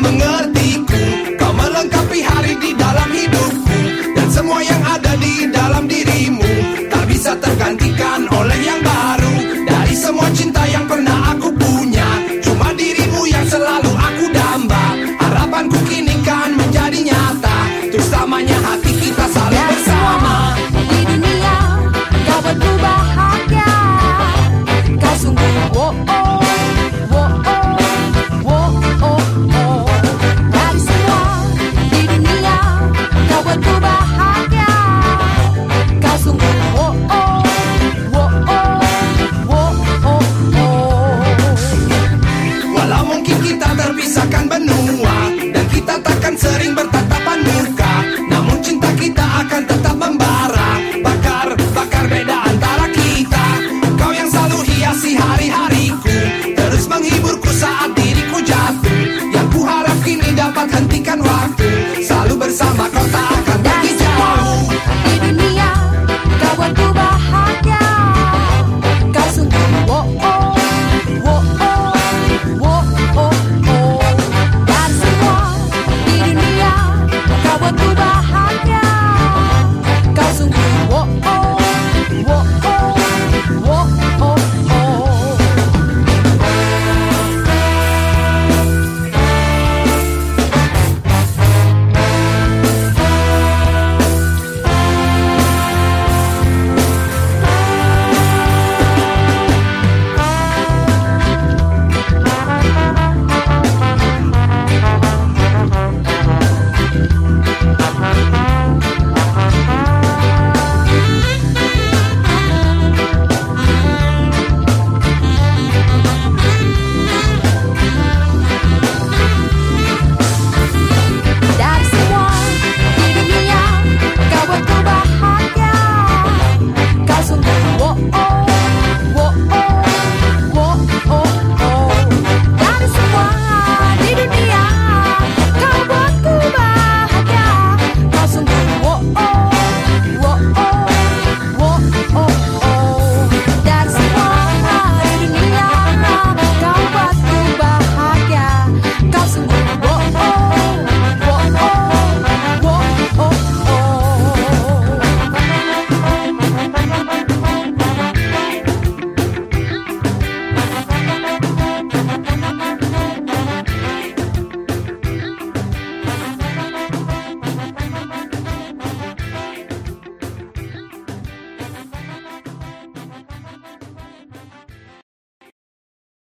mengertiku Kau melengkapi hari di dalam hidupku Dan semua yang ada di dalam dirimu Tak bisa tergantikan oleh yang baru. Dari semua cinta yang pernah